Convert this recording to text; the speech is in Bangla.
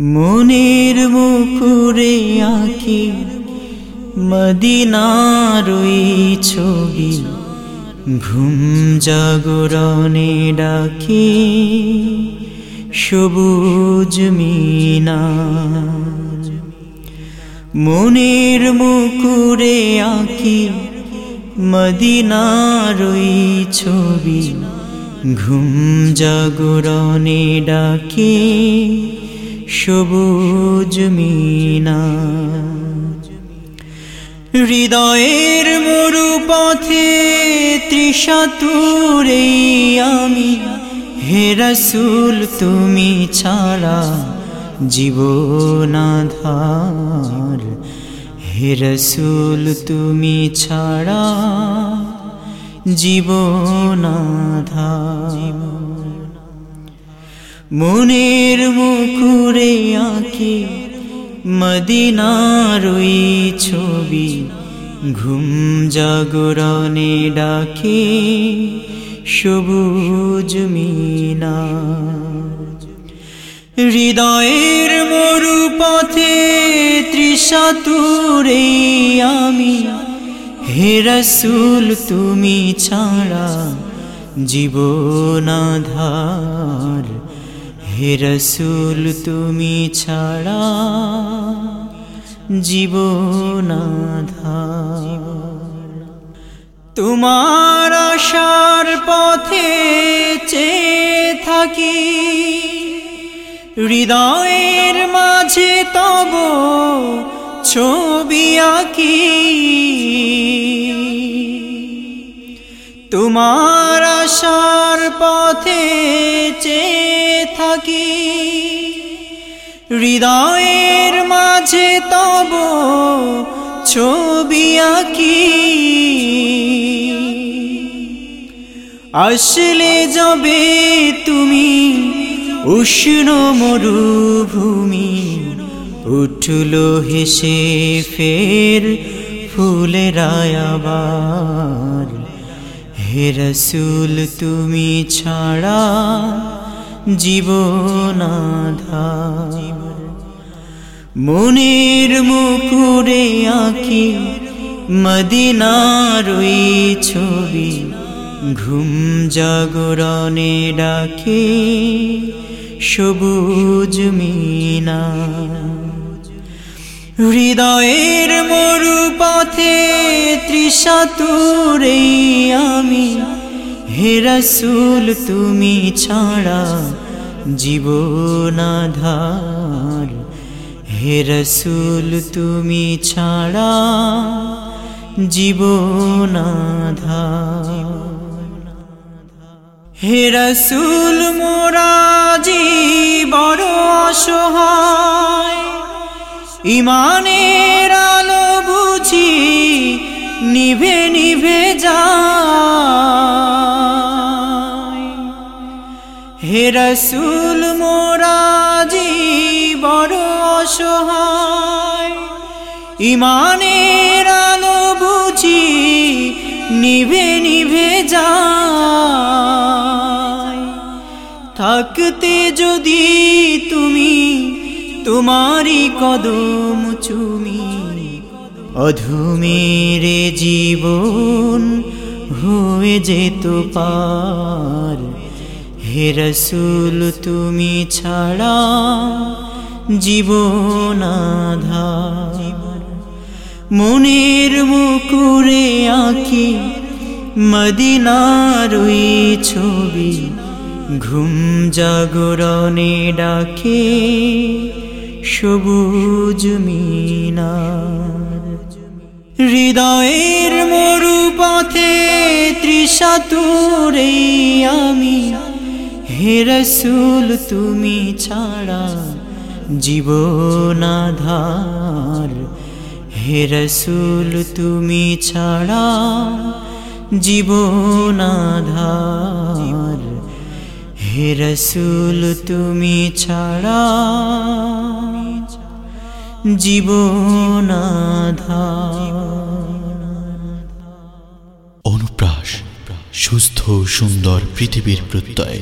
মনের মুকুরে আঁকি মদিনার ওই ছবি, ঘুম জাগরণে ডাকি সবুজ মিনা। মনের মুকুরে আঁকি মদিনার ওই ছবি, ঘুম জাগরণে ডাকি সবুজ মিনা। হৃদয়ের মরু পথে ত্রিশাতুরে আমি। হে রসুল, তুমি ছাড়া জীবনাধার। হে রসুল, তুমি ছাড়া জীবনাধার। মনের মুকুরে আঁকি মদিনার ওই ছবি, ঘুম জাগরণে ডাকে সবুজ মিনা। হৃদয়ের মরু পথে ত্রিশাতুরে আমি, হে রসুল তুমি ছাড়া জীবনাধার। হে রসুল, তুমি ছাড়া জীবনাধার তোমার আশার পথে চে থাকি, হৃদয়ের মাঝে তব ছবি আঁকি। তোমার আশার পথে চে থাকি। হৃদয়ের মাঝে তব ছবি আঁকি। আসলে যাবে তুমি উষ্ণ মরুভূমি, উঠল হেসে ফের ফুলেরা আবার। হে রসুল, তুমি ছাড়া জীবনাধার মনের মুকুরে আঁকি মদিনার ছবি, ঘুম জাগরণে ডাকে সবুজ মিনা হৃদয়ের মরু পথে ত্রিশাতুরে আমি। হে রসুল, তুমি ছাড়া জীবনাধার। হে রসুল, তুমি ছাড়া জীবনাধার। হে রসুল মোরাজি বড় অসহায়। ইমানের আলো বুঝি, নিভে নিভে যায়। হে রসুল মোরাজি বড় অসহায়, ইমানের আলো বুঝি, নিভে নিভে যায়। থাকতে যদি তুমি তোমারই কদম চুমি, অধুমেরে জীবন হয়ে যেত পার। হে রসুল, তুমি ছাড়া জীবনাধার মনের মুকুরে আঁকি মদিনার ওই ছবি, ঘুম জাগরণে ডাকে সবুজ মিনার। হৃদয়ের মরু পথে ত্রিশাতুরে আমি। হে রসুল, তুমি ছাড়া জীবনাধার। হে রসুল, তুমি ছাড়া জীবনাধার। হে রসুল তুমি ছাড়া জীবনাধার অনুপ্রাস সুস্থ সুন্দর পৃথিবীর প্রত্যয়।